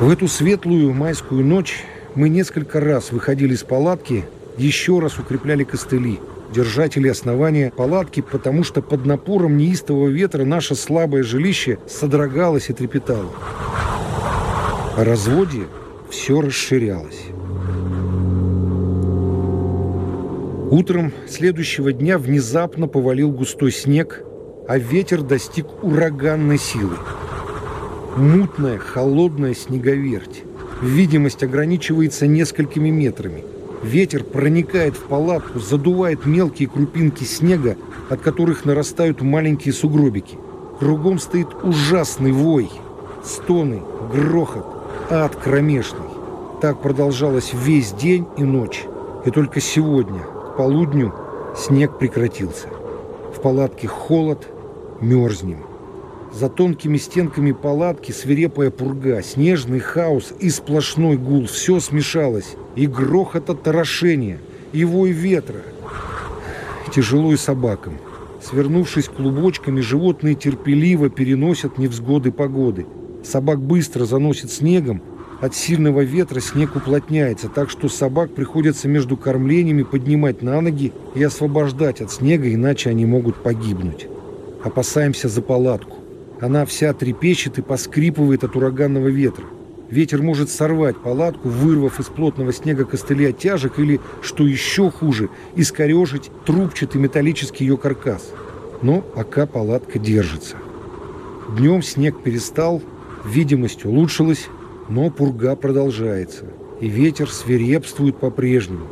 В эту светлую майскую ночь мы несколько раз выходили из палатки, еще раз укрепляли костыли, держатели основания палатки, потому что под напором неистового ветра наше слабое жилище содрогалось и трепетало. О разводе все расширялось. Утром следующего дня внезапно повалил густой снег, а ветер достиг ураганной силы. Мутная, холодная снеговерть. Видимость ограничивается несколькими метрами. Ветер проникает в палатку, задувает мелкие крупинки снега, от которых нарастают маленькие сугробики. Кругом стоит ужасный вой, стоны, грохот, ад кромешный. Так продолжалось весь день и ночь. И только сегодня, полудню снег прекратился. В палатке холод, мерзнем. За тонкими стенками палатки свирепая пурга, снежный хаос и сплошной гул. Все смешалось. И грохот от торошения, и вой ветра. Тяжело и собакам. Свернувшись клубочками, животные терпеливо переносят невзгоды погоды. Собак быстро заносит снегом, от сильного ветра снег уплотняется, так что собак приходится между кормлениями поднимать на ноги и освобождать от снега, иначе они могут погибнуть. Опасаемся за палатку. Она вся трепещет и поскрипывает от ураганного ветра. Ветер может сорвать палатку, вырвав из плотного снега костыли оттяжек или, что еще хуже, искорежить трубчатый металлический ее каркас. Но пока палатка держится. Днем снег перестал, видимость улучшилась, но пурга продолжается, и ветер свирепствует по-прежнему,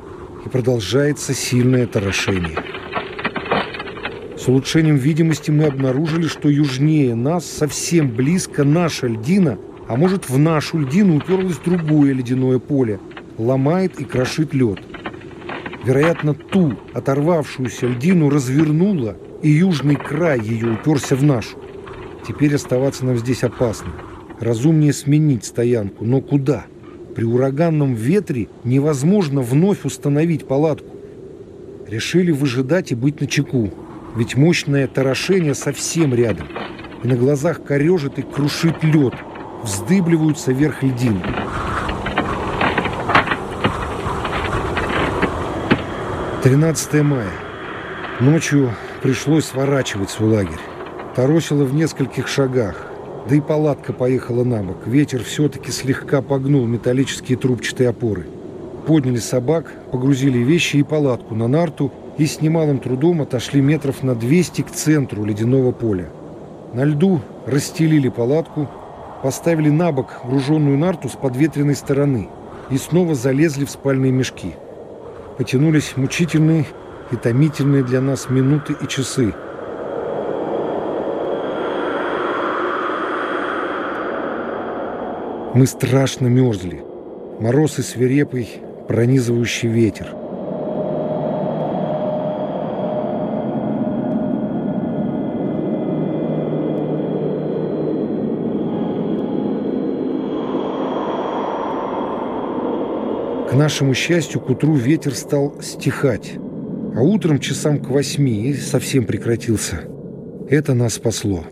и продолжается сильное торошение. С улучшением видимости мы обнаружили, что южнее нас, совсем близко, наша льдина, а может в нашу льдину уперлось другое ледяное поле, ломает и крошит лед. Вероятно, ту оторвавшуюся льдину развернула, и южный край ее уперся в нашу. Теперь оставаться нам здесь опасно. Разумнее сменить стоянку, но куда? При ураганном ветре невозможно вновь установить палатку. Решили выжидать и быть начеку, ведь мощное торошение совсем рядом. И на глазах корежит и крушит лед, вздыбливаются вверх льдины. Тринадцатое мая. Ночью пришлось сворачивать свой лагерь. Торосило в нескольких шагах. Да и палатка поехала на бок. Ветер все-таки слегка погнул металлические трубчатые опоры. Подняли собак, погрузили вещи и палатку на нарту и с немалым трудом отошли метров на 200 к центру ледяного поля. На льду расстелили палатку, поставили на бок груженную нарту с подветренной стороны и снова залезли в спальные мешки. Потянулись мучительные и томительные для нас минуты и часы – Мы страшно мерзли. Мороз и свирепый, пронизывающий ветер. Нашему счастью, к утру ветер стал стихать, а утром часам к восьми совсем прекратился. Это нас спасло.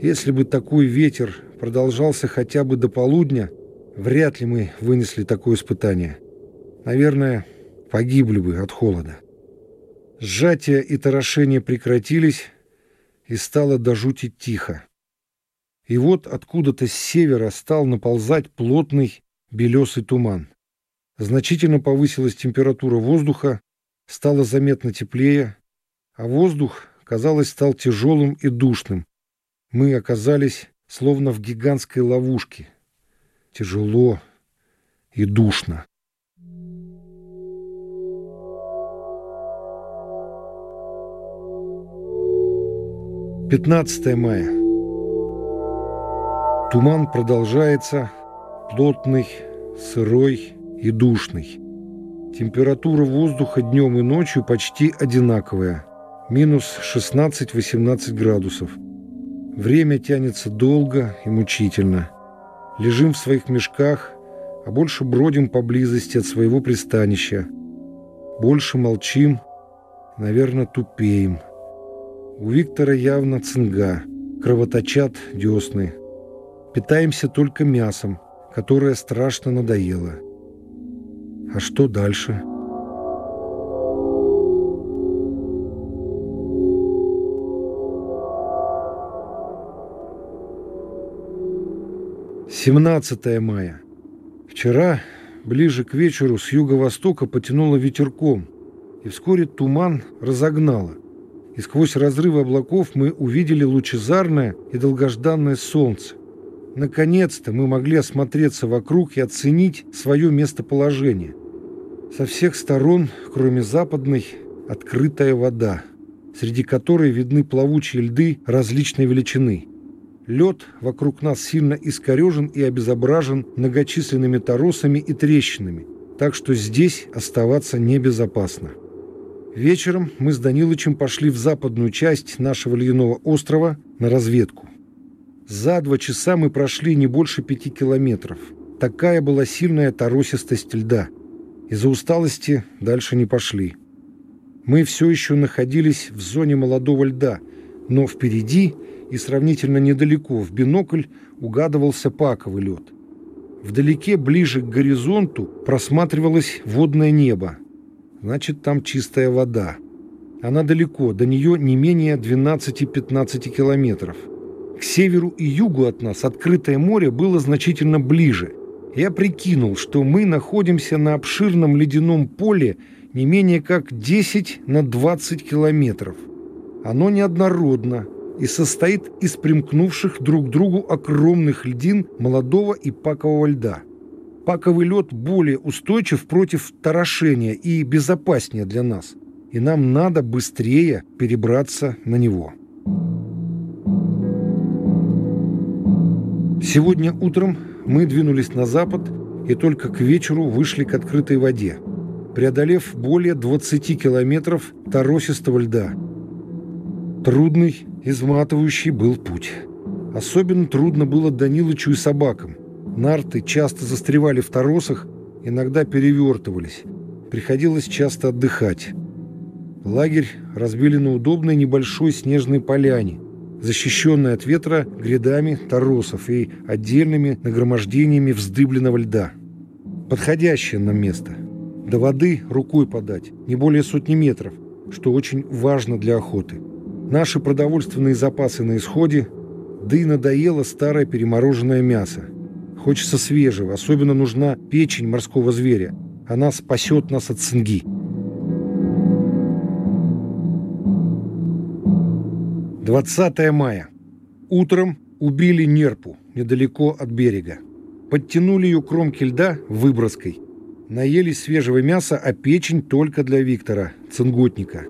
Если бы такой ветер продолжался хотя бы до полудня, вряд ли мы вынесли такое испытание. Наверное, погибли бы от холода. Сжатие и торошение прекратились, и стало до жути тихо. И вот откуда-то с севера стал наползать плотный белесый туман. Значительно повысилась температура воздуха, стало заметно теплее, а воздух, казалось, стал тяжелым и душным. Мы оказались словно в гигантской ловушке. Тяжело и душно. Пятнадцатое мая. Туман продолжается, плотный, сырой и душный. Температура воздуха днем и ночью почти одинаковая. Минус 16-18 градусов. Время тянется долго и мучительно. Лежим в своих мешках, а больше бродим поблизости от своего пристанища. Больше молчим, наверное, тупеем. У Виктора явно цинга, кровоточат десны. Питаемся только мясом, которая страшно надоела. А что дальше? Семнадцатое мая. Вчера, ближе к вечеру, с юго-востока потянуло ветерком, и вскоре туман разогнало. И сквозь разрывы облаков мы увидели лучезарное и долгожданное солнце. Наконец-то мы могли осмотреться вокруг и оценить свое местоположение. Со всех сторон, кроме западной, открытая вода, среди которой видны плавучие льды различной величины. Лед вокруг нас сильно искорежен и обезображен многочисленными торосами и трещинами, так что здесь оставаться небезопасно. Вечером мы с Данилычем пошли в западную часть нашего ледяного острова на разведку. За два часа мы прошли не больше пяти километров. Такая была сильная торосистость льда. Из-за усталости дальше не пошли. Мы все еще находились в зоне молодого льда, но впереди и сравнительно недалеко в бинокль угадывался паковый лед. Вдалеке, ближе к горизонту, просматривалось водное небо. Значит, там чистая вода. Она далеко, до нее не менее 12-15 километров. К северу и югу от нас открытое море было значительно ближе. Я прикинул, что мы находимся на обширном ледяном поле не менее как 10 на 20 километров. Оно неоднородно и состоит из примкнувших друг к другу огромных льдин молодого и пакового льда. Паковый лед более устойчив против торошения и безопаснее для нас, и нам надо быстрее перебраться на него. Сегодня утром мы двинулись на запад и только к вечеру вышли к открытой воде, преодолев более 20 километров торосистого льда. Трудный, изматывающий был путь. Особенно трудно было Данилычу и собакам. Нарты часто застревали в торосах, иногда перевертывались. Приходилось часто отдыхать. Лагерь разбили на удобной небольшой снежной поляне, защищенной от ветра грядами торосов и отдельными нагромождениями вздыбленного льда. Подходящее нам место. До воды рукой подать, не более сотни метров, что очень важно для охоты. Наши продовольственные запасы на исходе, да и надоело старое перемороженное мясо. Хочется свежего, особенно нужна печень морского зверя. Она спасет нас от цинги. Двадцатое мая. Утром убили нерпу недалеко от берега. Подтянули ее кромки льда выброской. Наелись свежего мяса, а печень только для Виктора, цинготника.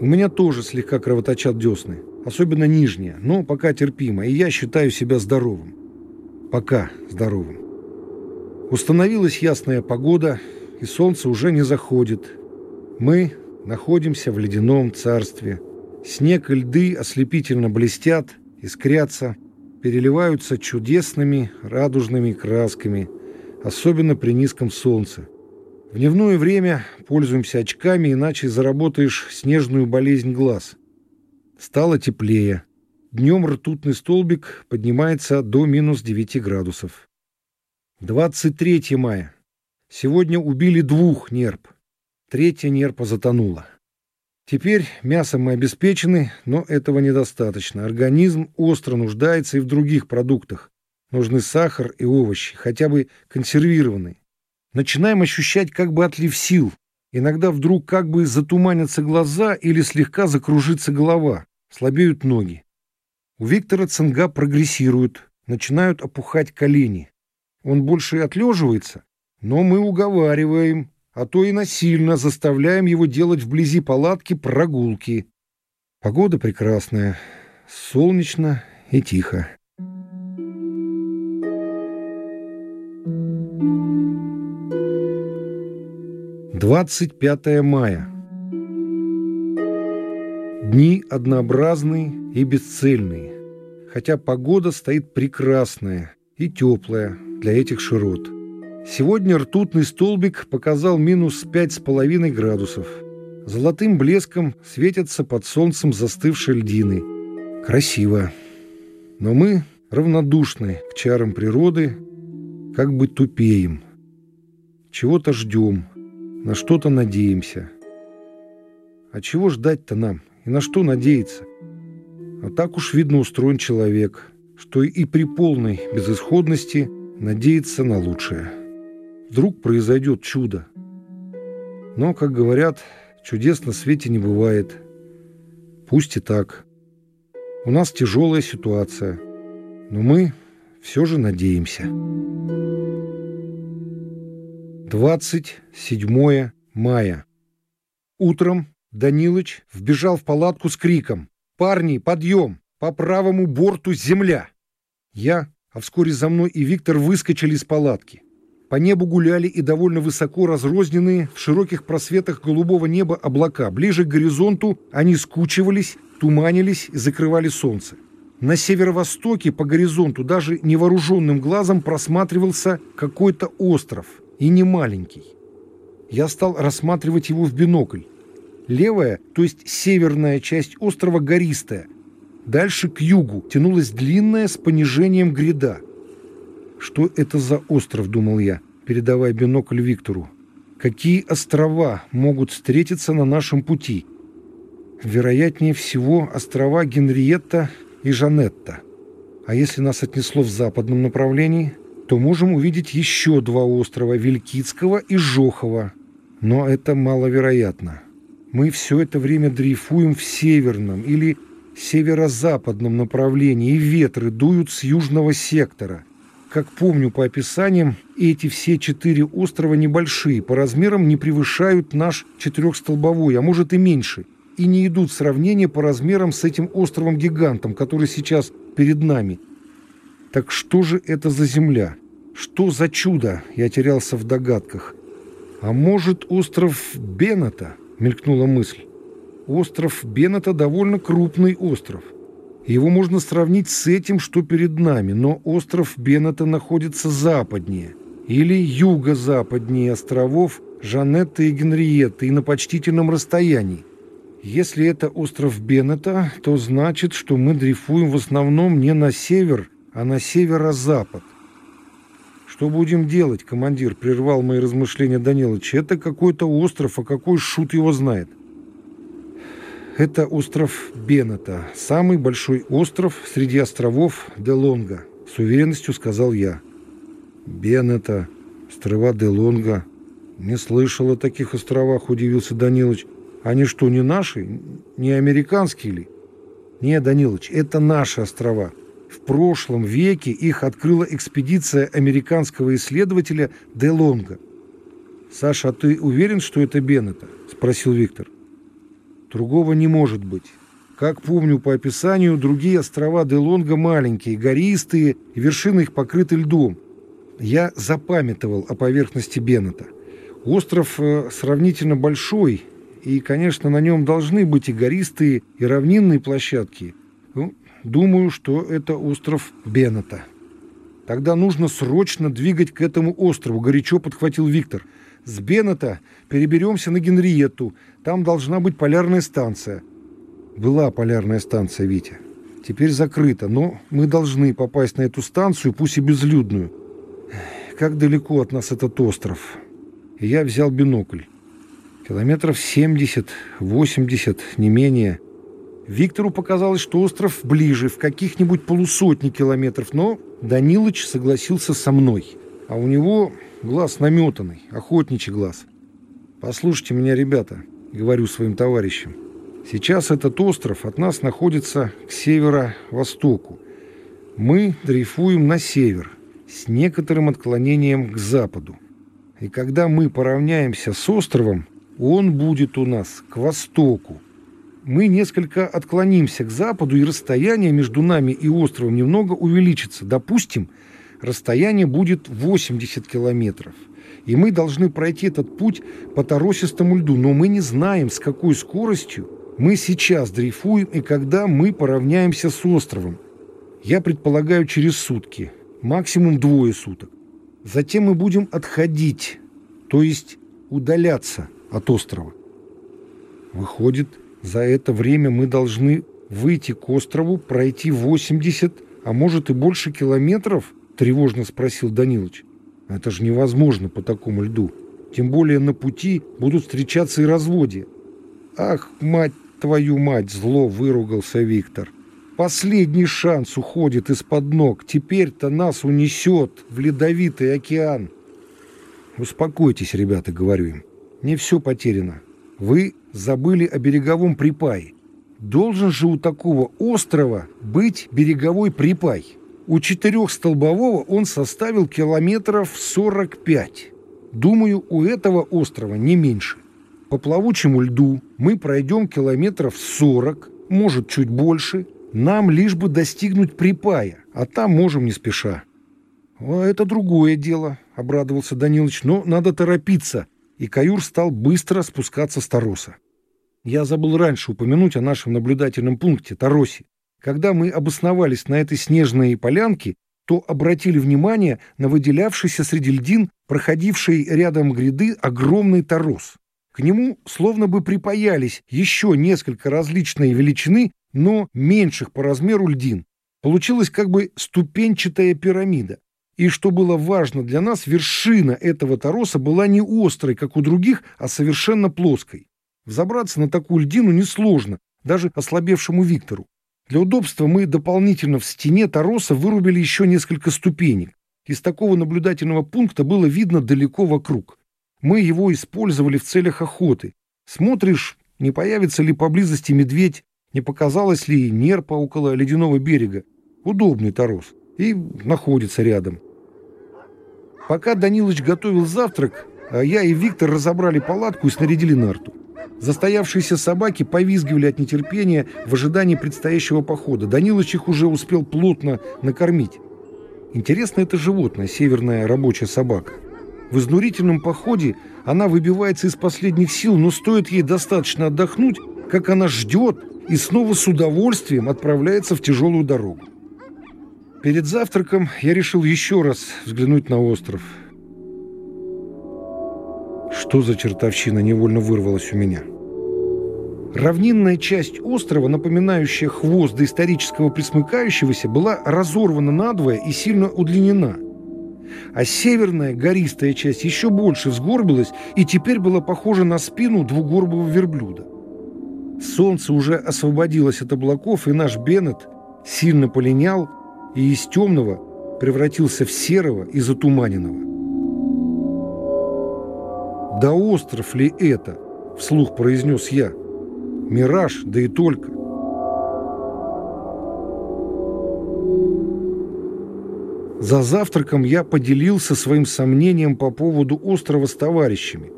У меня тоже слегка кровоточат десны, особенно нижние, но пока терпимо, и я считаю себя здоровым. Пока здоровым. Установилась ясная погода, и солнце уже не заходит. Мы находимся в ледяном царстве – Снег и льды ослепительно блестят, искрятся, переливаются чудесными радужными красками, особенно при низком солнце. В дневное время пользуемся очками, иначе заработаешь снежную болезнь глаз. Стало теплее. Днем ртутный столбик поднимается до минус 9 градусов. 23 мая. Сегодня убили двух нерп. Третья нерпа затонула. Теперь мясом мы обеспечены, но этого недостаточно. Организм остро нуждается и в других продуктах. Нужны сахар и овощи, хотя бы консервированные. Начинаем ощущать как бы отлив сил. Иногда вдруг как бы затуманятся глаза или слегка закружится голова. Слабеют ноги. У Виктора цинга прогрессируют, начинают опухать колени. Он больше отлеживается, но мы уговариваем, а то и насильно заставляем его делать вблизи палатки прогулки. Погода прекрасная, солнечно и тихо. Двадцать пятое мая. Дни однообразные и бесцельные, хотя погода стоит прекрасная и теплая для этих широт. Сегодня ртутный столбик показал минус пять с половиной градусов. Золотым блеском светятся под солнцем застывшие льдины. Красиво. Но мы равнодушны к чарам природы, как бы тупеем. Чего-то ждем, на что-то надеемся. А чего ждать-то нам и на что надеяться? А так уж видно устроен человек, что и при полной безысходности надеется на лучшее. Вдруг произойдет чудо. Но, как говорят, чудес на свете не бывает. Пусть и так. У нас тяжелая ситуация, но мы все же надеемся. 27 мая. Утром Данилыч вбежал в палатку с криком «Парни, подъем! По правому борту земля!» Я, а вскоре за мной и Виктор выскочили из палатки. По небу гуляли и довольно высоко разрозненные в широких просветах голубого неба облака. Ближе к горизонту они скучивались, туманились и закрывали солнце. На северо-востоке по горизонту даже невооруженным глазом просматривался какой-то остров, и не маленький. Я стал рассматривать его в бинокль. Левая, то есть северная часть острова гористая. Дальше к югу тянулась длинная с понижением гряда. Что это за остров, думал я, передавая бинокль Виктору. Какие острова могут встретиться на нашем пути? Вероятнее всего, острова Генриетта и Жанетта. А если нас отнесло в западном направлении, то можем увидеть еще два острова Вилькицкого и Жохова. Но это маловероятно. Мы все это время дрейфуем в северном или северо-западном направлении, и ветры дуют с южного сектора. Как помню по описаниям, эти все четыре острова небольшие, по размерам не превышают наш четырехстолбовой, а может и меньше – и не идут в сравнение по размерам с этим островом-гигантом, который сейчас перед нами. Так что же это за земля? Что за чудо? Я терялся в догадках. А может, остров Бената? Мелькнула мысль. Остров Бената довольно крупный остров. Его можно сравнить с этим, что перед нами, но остров Бената находится западнее или юго-западнее островов Жанетты и Генриетты и на почтительном расстоянии. Если это остров Беннета, то значит, что мы дрейфуем в основном не на север, а на северо-запад. «Что будем делать, командир?» — прервал мои размышления Данилович. «Это какой-то остров, а какой шут его знает?» «Это остров Беннета, самый большой остров среди островов Делонга», — с уверенностью сказал я. «Беннета, острова Делонга. Не слышал о таких островах», — удивился Данилович. Они что, не наши? Не американские ли? Не, Данилович, это наши острова. В прошлом веке их открыла экспедиция американского исследователя Де Лонга. «Саша, а ты уверен, что это Беннета?» – спросил Виктор. «Другого не может быть. Как помню по описанию, другие острова Де Лонга маленькие, гористые, и вершины их покрыты льдом. Я запамятовал о поверхности Беннета. Остров э, сравнительно большой, и, конечно, на нем должны быть и гористые, и равнинные площадки. Ну, думаю, что это остров Беннета. Тогда нужно срочно двигать к этому острову, горячо подхватил Виктор. С Беннета переберемся на Генриетту. Там должна быть полярная станция. Была полярная станция, Витя. Теперь закрыта, но мы должны попасть на эту станцию, пусть и безлюдную. Как далеко от нас этот остров? Я взял бинокль. Километров 70-80, не менее. Виктору показалось, что остров ближе, в каких-нибудь полусотни километров, но Данилыч согласился со мной. А у него глаз наметанный, охотничий глаз. «Послушайте меня, ребята», — говорю своим товарищам. «Сейчас этот остров от нас находится к северо-востоку. Мы дрейфуем на север, с некоторым отклонением к западу. И когда мы поравняемся с островом, он будет у нас к востоку. Мы несколько отклонимся к западу, и расстояние между нами и островом немного увеличится. Допустим, расстояние будет 80 километров. И мы должны пройти этот путь по торосистому льду, но мы не знаем, с какой скоростью мы сейчас дрейфуем и когда мы поравняемся с островом. Я предполагаю через сутки, максимум двое суток. Затем мы будем отходить, то есть удаляться от острова. Выходит, за это время мы должны выйти к острову, пройти 80, а может и больше километров? Тревожно спросил Данилович. Это же невозможно по такому льду. Тем более на пути будут встречаться и разводья. Ах, мать твою мать, зло выругался Виктор. Последний шанс уходит из-под ног. Теперь-то нас унесет в ледовитый океан. Успокойтесь, ребята, говорю им. Не все потеряно. Вы забыли о береговом припае. Должен же у такого острова быть береговой припай. У четырехстолбового он составил километров 45. Думаю, у этого острова не меньше. По плавучему льду мы пройдем километров 40, может, чуть больше. Нам лишь бы достигнуть припая, а там можем не спеша. «А «Это другое дело», — обрадовался Данилович, — «но надо торопиться». И каюр стал быстро спускаться с Тароса. Я забыл раньше упомянуть о нашем наблюдательном пункте Таросе. Когда мы обосновались на этой снежной полянке, то обратили внимание на выделявшийся среди льдин, проходивший рядом гряды, огромный торос. К нему словно бы припаялись еще несколько различной величины, но меньших по размеру льдин. Получилась как бы ступенчатая пирамида. И что было важно для нас, вершина этого тороса была не острой, как у других, а совершенно плоской. Взобраться на такую льдину несложно, даже ослабевшему Виктору. Для удобства мы дополнительно в стене тороса вырубили еще несколько ступенек. Из такого наблюдательного пункта было видно далеко вокруг. Мы его использовали в целях охоты. Смотришь, не появится ли поблизости медведь, не показалось ли нерпа около ледяного берега. Удобный торос. И находится рядом. Пока Данилыч готовил завтрак, а я и Виктор разобрали палатку и снарядили нарту. Застоявшиеся собаки повизгивали от нетерпения в ожидании предстоящего похода. Данилыч их уже успел плотно накормить. Интересно это животное, северная рабочая собака. В изнурительном походе она выбивается из последних сил, но стоит ей достаточно отдохнуть, как она ждет и снова с удовольствием отправляется в тяжелую дорогу. Перед завтраком я решил еще раз взглянуть на остров. Что за чертовщина невольно вырвалась у меня? Равнинная часть острова, напоминающая хвост доисторического присмыкающегося, была разорвана надвое и сильно удлинена – а северная гористая часть еще больше взгорбилась и теперь была похожа на спину двугорбого верблюда. Солнце уже освободилось от облаков, и наш Беннет сильно полинял и из темного превратился в серого и затуманенного. «Да остров ли это?» — вслух произнес я. «Мираж, да и только». За завтраком я поделился своим сомнением по поводу острова с товарищами.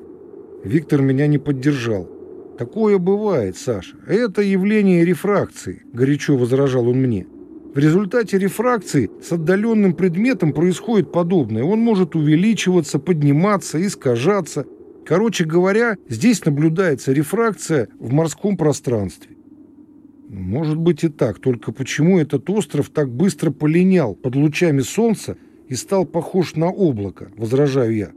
Виктор меня не поддержал. «Такое бывает, Саша. Это явление рефракции», — горячо возражал он мне. В результате рефракции с отдаленным предметом происходит подобное. Он может увеличиваться, подниматься, искажаться. Короче говоря, здесь наблюдается рефракция в морском пространстве. Может быть и так, только почему этот остров так быстро полинял под лучами солнца и стал похож на облако, возражаю я.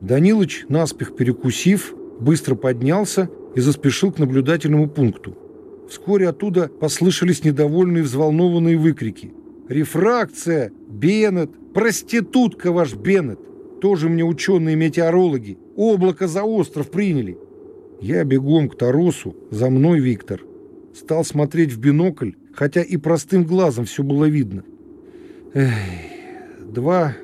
Данилыч, наспех перекусив, быстро поднялся и заспешил к наблюдательному пункту. Вскоре оттуда послышались недовольные взволнованные выкрики. «Рефракция! Беннет! Проститутка ваш Беннет! Тоже мне ученые-метеорологи! Облако за остров приняли!» Я бегом к Таросу, за мной Виктор. Стал смотреть в бинокль, хотя и простым глазом все было видно. Эх, два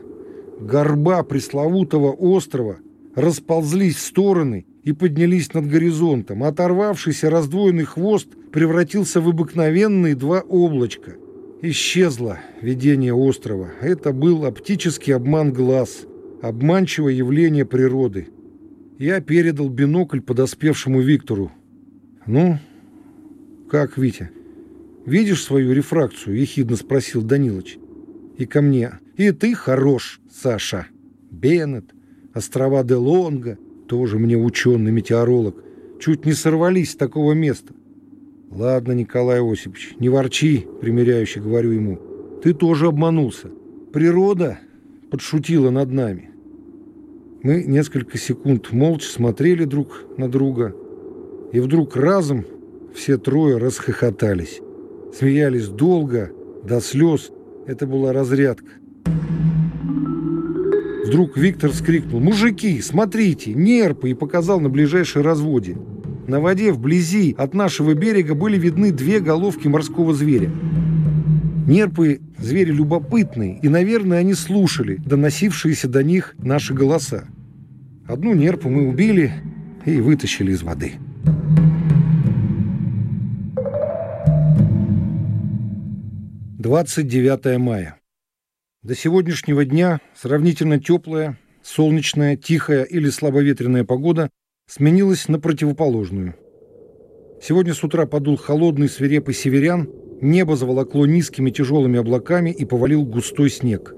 горба пресловутого острова расползлись в стороны и поднялись над горизонтом. Оторвавшийся раздвоенный хвост превратился в обыкновенные два облачка. Исчезло видение острова. Это был оптический обман глаз, обманчивое явление природы. Я передал бинокль подоспевшему Виктору. «Ну, «Как, Витя? Видишь свою рефракцию?» – ехидно спросил Данилыч. И ко мне. «И ты хорош, Саша. Беннет, острова де Лонга, тоже мне ученый-метеоролог, чуть не сорвались с такого места». «Ладно, Николай Осипович, не ворчи», – примиряюще говорю ему. «Ты тоже обманулся. Природа подшутила над нами». Мы несколько секунд молча смотрели друг на друга, и вдруг разом все трое расхохотались. Смеялись долго, до слез. Это была разрядка. Вдруг Виктор вскрикнул «Мужики, смотрите, нерпы!» и показал на ближайшей разводе. На воде вблизи от нашего берега были видны две головки морского зверя. Нерпы – звери любопытные, и, наверное, они слушали доносившиеся до них наши голоса. Одну нерпу мы убили и вытащили из воды. Двадцать девятое мая. До сегодняшнего дня сравнительно теплая, солнечная, тихая или слабоветренная погода сменилась на противоположную. Сегодня с утра подул холодный свирепый северян, небо заволокло низкими тяжелыми облаками и повалил густой снег.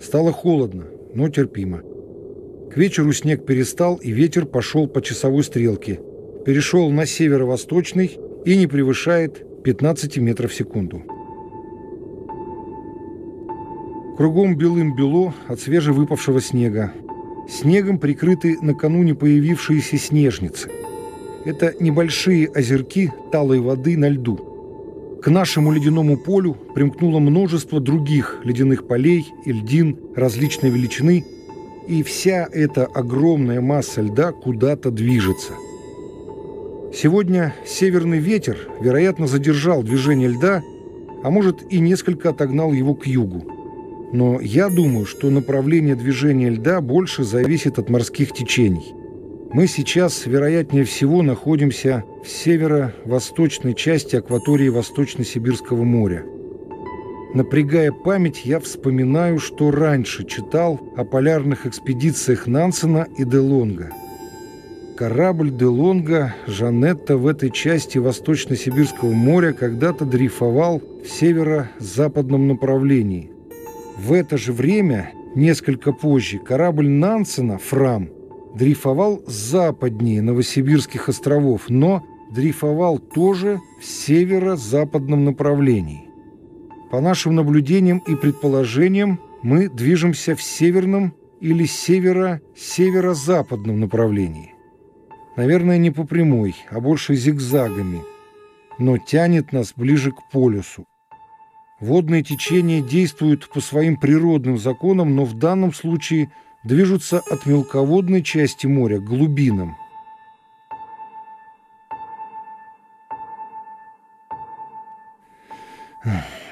Стало холодно, но терпимо. К вечеру снег перестал, и ветер пошел по часовой стрелке. Перешел на северо-восточный и не превышает 15 метров в секунду. Кругом белым-бело от свежевыпавшего снега. Снегом прикрыты накануне появившиеся снежницы. Это небольшие озерки талой воды на льду. К нашему ледяному полю примкнуло множество других ледяных полей и льдин различной величины, и вся эта огромная масса льда куда-то движется. Сегодня северный ветер, вероятно, задержал движение льда, а может и несколько отогнал его к югу. Но я думаю, что направление движения льда больше зависит от морских течений. Мы сейчас, вероятнее всего, находимся в северо-восточной части акватории Восточно-Сибирского моря. Напрягая память, я вспоминаю, что раньше читал о полярных экспедициях Нансена и Делонга. Корабль Делонга Жанетта в этой части Восточно-Сибирского моря когда-то дрейфовал в северо-западном направлении – в это же время, несколько позже, корабль Нансена «Фрам» дрейфовал западнее Новосибирских островов, но дрейфовал тоже в северо-западном направлении. По нашим наблюдениям и предположениям, мы движемся в северном или северо-северо-западном направлении. Наверное, не по прямой, а больше зигзагами, но тянет нас ближе к полюсу. Водные течения действуют по своим природным законам, но в данном случае движутся от мелководной части моря к глубинам.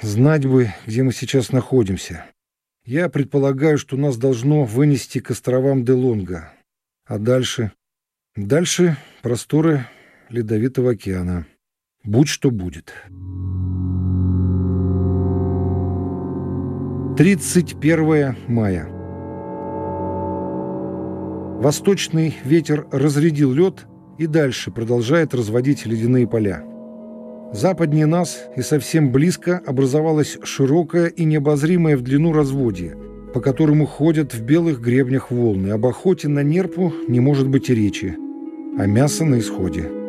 Знать бы, где мы сейчас находимся. Я предполагаю, что нас должно вынести к островам Делонга. А дальше? Дальше просторы Ледовитого океана. Будь что будет. 31 мая. Восточный ветер разрядил лед и дальше продолжает разводить ледяные поля. Западнее нас и совсем близко образовалось широкое и необозримое в длину разводье, по которому ходят в белых гребнях волны. Об охоте на нерпу не может быть и речи, а мясо на исходе –